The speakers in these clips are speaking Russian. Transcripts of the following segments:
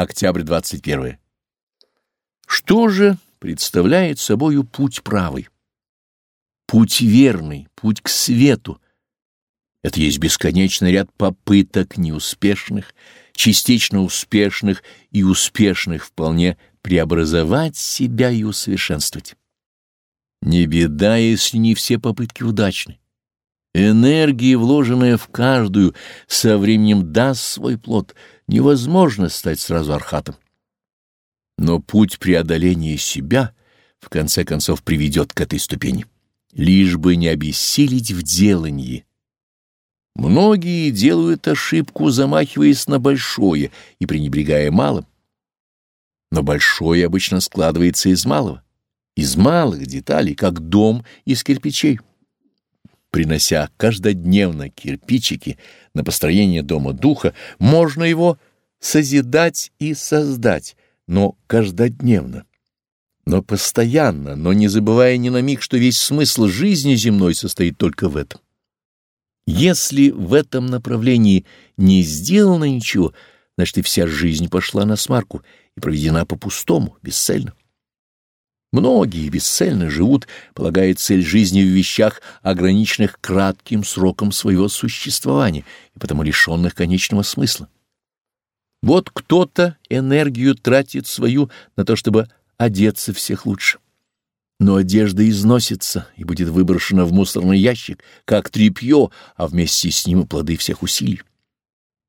Октябрь 21. Что же представляет собою путь правый? Путь верный, путь к свету. Это есть бесконечный ряд попыток неуспешных, частично успешных и успешных вполне преобразовать себя и усовершенствовать. Не беда, если не все попытки удачны. Энергия, вложенная в каждую, со временем даст свой плод. Невозможно стать сразу архатом. Но путь преодоления себя в конце концов приведет к этой ступени, лишь бы не обессилить в делании. Многие делают ошибку, замахиваясь на большое и пренебрегая малым. Но большое обычно складывается из малого, из малых деталей, как дом из кирпичей принося каждодневно кирпичики на построение дома духа, можно его созидать и создать, но каждодневно, но постоянно, но не забывая ни на миг, что весь смысл жизни земной состоит только в этом. Если в этом направлении не сделано ничего, значит и вся жизнь пошла на смарку и проведена по-пустому, бесцельно. Многие бесцельно живут, полагая цель жизни в вещах, ограниченных кратким сроком своего существования и потому лишенных конечного смысла. Вот кто-то энергию тратит свою на то, чтобы одеться всех лучше. Но одежда износится и будет выброшена в мусорный ящик, как тряпье, а вместе с ним и плоды всех усилий.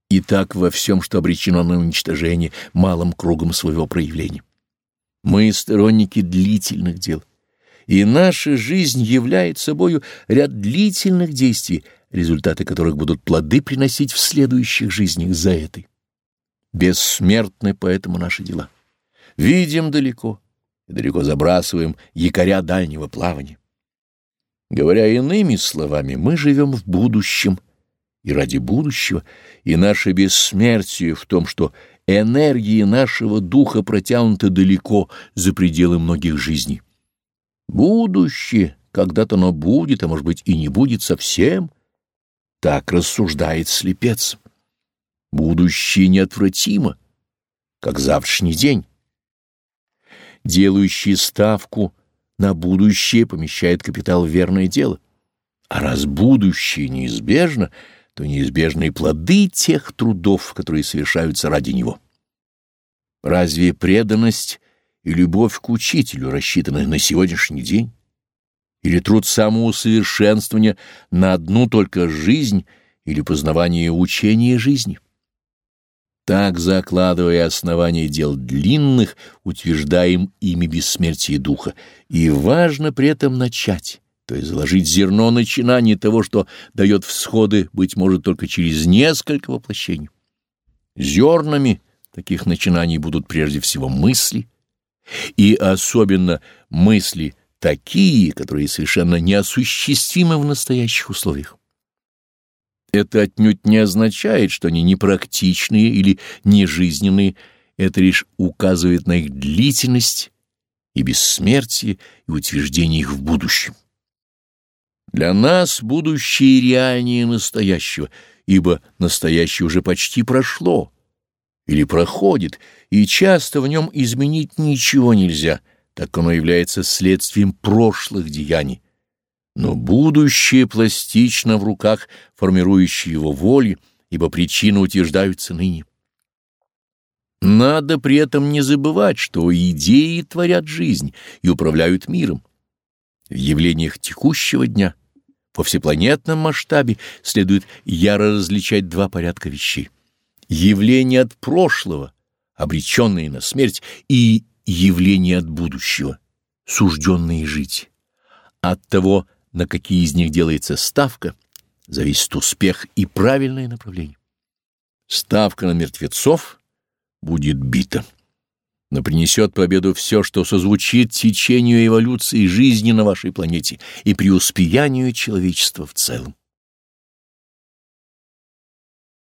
И так во всем, что обречено на уничтожение малым кругом своего проявления. Мы сторонники длительных дел, и наша жизнь является собою ряд длительных действий, результаты которых будут плоды приносить в следующих жизнях за этой. Бессмертны поэтому наши дела. Видим далеко, и далеко забрасываем якоря дальнего плавания. Говоря иными словами, мы живем в будущем, и ради будущего, и наше бессмертие в том, что энергии нашего духа протянуты далеко за пределы многих жизней. Будущее, когда-то оно будет, а может быть и не будет совсем, так рассуждает слепец. Будущее неотвратимо, как завтрашний день. Делающий ставку на будущее помещает капитал в верное дело. А раз будущее неизбежно — то неизбежные плоды тех трудов, которые совершаются ради него. Разве преданность и любовь к учителю рассчитаны на сегодняшний день? Или труд самоусовершенствования на одну только жизнь или познавание учения жизни? Так, закладывая основания дел длинных, утверждаем ими бессмертие духа, и важно при этом начать то есть заложить зерно начинания того, что дает всходы, быть может, только через несколько воплощений. Зернами таких начинаний будут прежде всего мысли, и особенно мысли такие, которые совершенно неосуществимы в настоящих условиях. Это отнюдь не означает, что они непрактичные или нежизненные, это лишь указывает на их длительность и бессмертие и утверждение их в будущем. Для нас будущее реальнее настоящего, ибо настоящее уже почти прошло или проходит, и часто в нем изменить ничего нельзя, так оно является следствием прошлых деяний. Но будущее пластично в руках формирующей его воли, ибо причины утверждаются ныне. Надо при этом не забывать, что идеи творят жизнь и управляют миром. В явлениях текущего дня — во всепланетном масштабе следует яро различать два порядка вещей. Явление от прошлого, обреченные на смерть, и явление от будущего, сужденные жить. От того, на какие из них делается ставка, зависит успех и правильное направление. Ставка на мертвецов будет бита но принесет победу все, что созвучит течению эволюции жизни на вашей планете и преуспеянию человечества в целом.